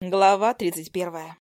Глава 31.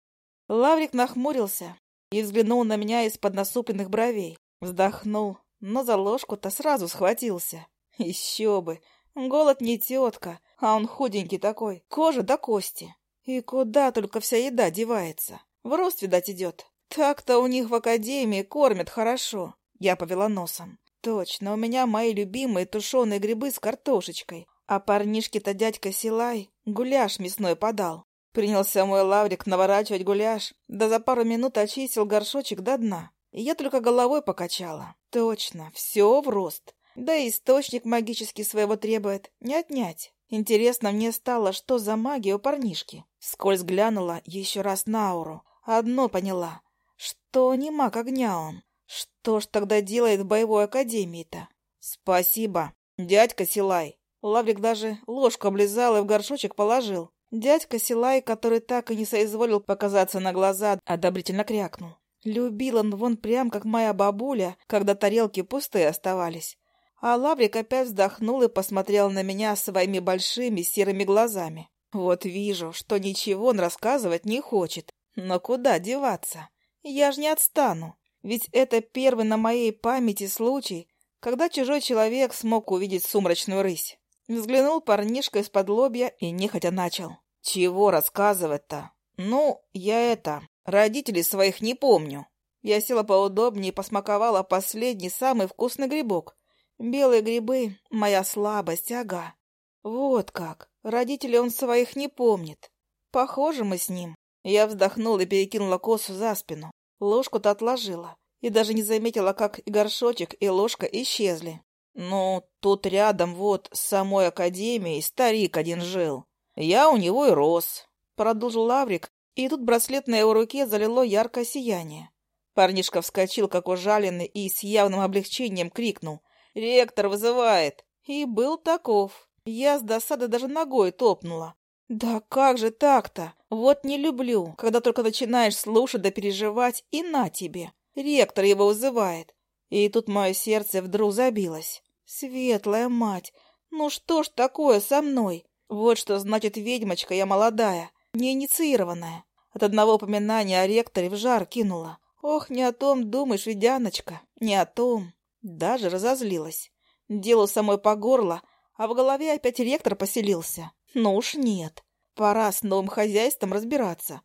Лаврик нахмурился и взглянул на меня из-под насупленных бровей. Вздохнул, но за ложку-то сразу схватился. Еще бы! Голод не тетка, а он худенький такой, кожа до кости. И куда только вся еда девается? В рост, видать, идет. Так-то у них в академии кормят хорошо. Я повела носом. Точно, у меня мои любимые тушеные грибы с картошечкой. А парнишке-то дядька Силай гуляш мясной подал. Принялся мой лаврик наворачивать гуляш, да за пару минут очистил горшочек до дна. И я только головой покачала. Точно, все в рост. Да и источник магически своего требует. Не отнять. Интересно мне стало, что за магия у парнишки. Скользь глянула еще раз на ауру. Одно поняла, что не маг огня он. Что ж тогда делает в боевой академии-то? Спасибо, дядька Силай. Лаврик даже ложку облизал и в горшочек положил. Дядька Силай, который так и не соизволил показаться на глаза, одобрительно крякнул. Любил он вон прям, как моя бабуля, когда тарелки пустые оставались. А Лаврик опять вздохнул и посмотрел на меня своими большими серыми глазами. Вот вижу, что ничего он рассказывать не хочет. Но куда деваться? Я ж не отстану. Ведь это первый на моей памяти случай, когда чужой человек смог увидеть сумрачную рысь. Взглянул парнишка из-под лобья и нехотя начал. «Чего рассказывать-то? Ну, я это, родителей своих не помню». Я села поудобнее и посмаковала последний, самый вкусный грибок. Белые грибы — моя слабость, ага. Вот как. Родителей он своих не помнит. Похоже мы с ним. Я вздохнула и перекинула косу за спину. Ложку-то отложила. И даже не заметила, как и горшочек, и ложка исчезли. Ну, тут рядом вот с самой академией старик один жил. Я у него и рос, продолжил Лаврик, и тут браслет на его руке залило яркое сияние. Парнишка вскочил, как ужаленный, и с явным облегчением крикнул. «Ректор вызывает!» И был таков. Я с досады даже ногой топнула. «Да как же так-то? Вот не люблю, когда только начинаешь слушать да переживать, и на тебе! Ректор его вызывает!» И тут мое сердце вдруг забилось. Светлая мать! Ну что ж такое со мной? Вот что значит ведьмочка я молодая, неинициированная. От одного упоминания о ректоре в жар кинула. Ох, не о том думаешь, ведяночка, не о том. Даже разозлилась. Дело самой по горло, а в голове опять ректор поселился. Ну уж нет. Пора с новым хозяйством разбираться.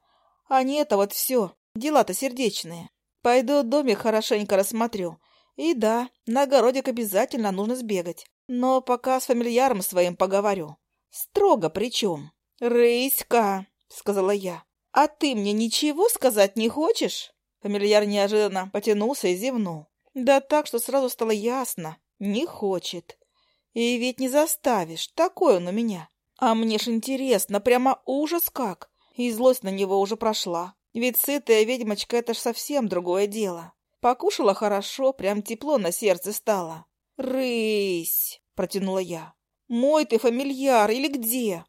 А не это вот все. Дела-то сердечные. Пойду доме хорошенько рассмотрю. И да, на огородик обязательно нужно сбегать. Но пока с фамильяром своим поговорю. Строго причем. «Рыська!» — сказала я. «А ты мне ничего сказать не хочешь?» Фамильяр неожиданно потянулся и зевнул. Да так, что сразу стало ясно. Не хочет. И ведь не заставишь. Такой он у меня. А мне ж интересно, прямо ужас как. И злость на него уже прошла. Ведь сытая ведьмочка — это ж совсем другое дело. Покушала хорошо, прям тепло на сердце стало. «Рысь!» — протянула я. «Мой ты фамильяр или где?»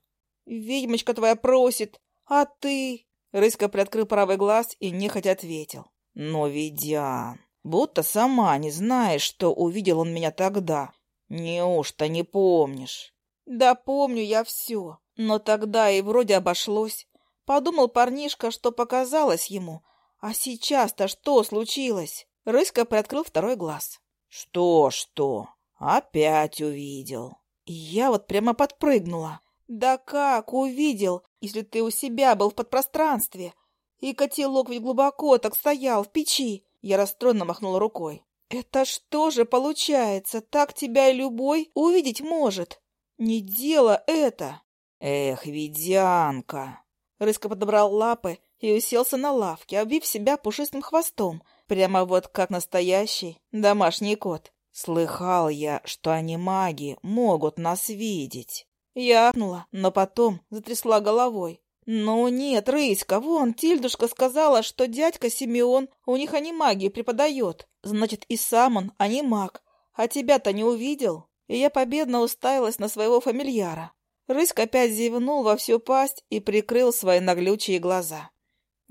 «Ведьмочка твоя просит, а ты...» Рыська приоткрыл правый глаз и нехотя ответил. «Но, Ведян, будто сама не знаешь, что увидел он меня тогда. Неужто не помнишь?» «Да помню я все, но тогда и вроде обошлось. Подумал парнишка, что показалось ему, «А сейчас-то что случилось?» Рыска приоткрыл второй глаз. «Что-что? Опять увидел». И я вот прямо подпрыгнула. «Да как увидел, если ты у себя был в подпространстве? И котелок ведь глубоко так стоял в печи!» Я расстроенно махнула рукой. «Это что же получается? Так тебя и любой увидеть может! Не дело это!» «Эх, ведянка!» Рыска подобрал лапы и уселся на лавке, обвив себя пушистым хвостом, прямо вот как настоящий домашний кот. Слыхал я, что они маги, могут нас видеть. Я ахнула, но потом затрясла головой. «Ну нет, Рыська, вон, Тильдушка сказала, что дядька Симеон у них они анимагии преподает. Значит, и сам он анимаг. А тебя-то не увидел?» И я победно уставилась на своего фамильяра. Рыська опять зевнул во всю пасть и прикрыл свои наглючие глаза.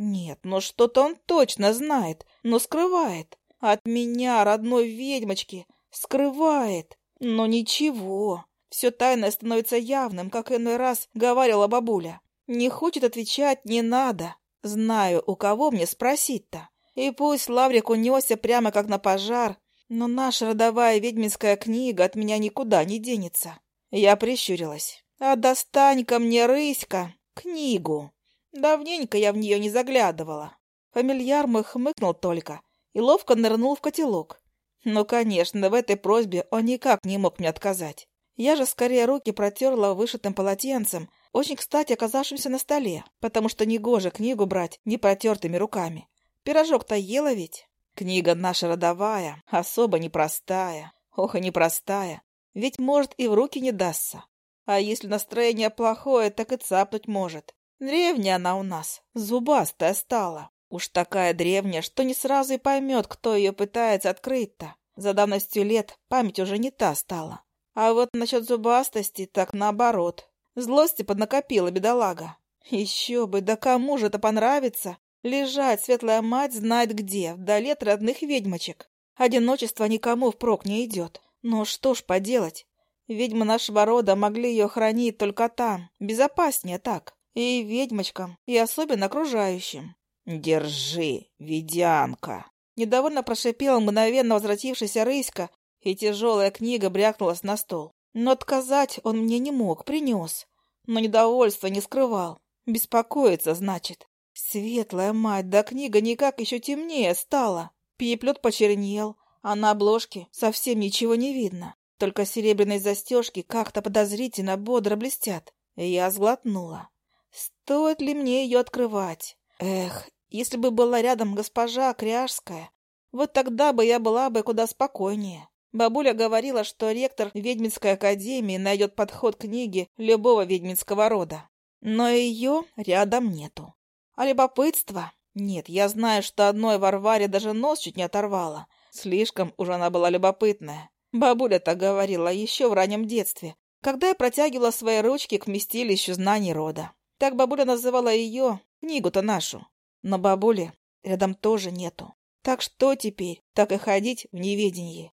Нет, но что-то он точно знает, но скрывает. От меня, родной ведьмочки, скрывает. Но ничего. Все тайное становится явным, как иной раз говорила бабуля. Не хочет отвечать, не надо. Знаю, у кого мне спросить-то. И пусть Лаврик унесся прямо как на пожар, но наша родовая ведьминская книга от меня никуда не денется. Я прищурилась. А достань ко мне, рыська, книгу. Давненько я в нее не заглядывала. Фамильяр мой хмыкнул только и ловко нырнул в котелок. Ну конечно, в этой просьбе он никак не мог мне отказать. Я же скорее руки протерла вышитым полотенцем, очень кстати оказавшимся на столе, потому что негоже книгу брать непротертыми руками. Пирожок-то ела ведь. Книга наша родовая, особо непростая. Ох, и непростая. Ведь, может, и в руки не дастся. А если настроение плохое, так и цапнуть может. Древняя она у нас, зубастая стала. Уж такая древняя, что не сразу и поймет, кто ее пытается открыть-то. За давностью лет память уже не та стала. А вот насчет зубастости так наоборот. Злости поднакопила бедолага. Еще бы, да кому же это понравится? Лежать светлая мать знает где, вдали от родных ведьмочек. Одиночество никому впрок не идет. Но что ж поделать? Ведьмы нашего рода могли ее хранить только там. Безопаснее так и ведьмочкам, и особенно окружающим. «Держи, ведянка!» Недовольно прошипела мгновенно возвратившаяся рыська, и тяжелая книга брякнулась на стол. Но отказать он мне не мог, принес. Но недовольство не скрывал. Беспокоиться, значит. Светлая мать, да книга никак еще темнее стала. Переплет почернел, а на обложке совсем ничего не видно. Только серебряные застежки как-то подозрительно бодро блестят. Я сглотнула. Стоит ли мне ее открывать? Эх, если бы была рядом госпожа Кряжская, вот тогда бы я была бы куда спокойнее. Бабуля говорила, что ректор ведьминской академии найдет подход к книге любого ведьминского рода. Но ее рядом нету. А любопытство? Нет, я знаю, что одной Варваре даже нос чуть не оторвала. Слишком уж она была любопытная. Бабуля так говорила еще в раннем детстве, когда я протягивала свои ручки к вместилищу знаний рода. Так бабуля называла ее, книгу-то нашу. Но бабули рядом тоже нету. Так что теперь так и ходить в неведении?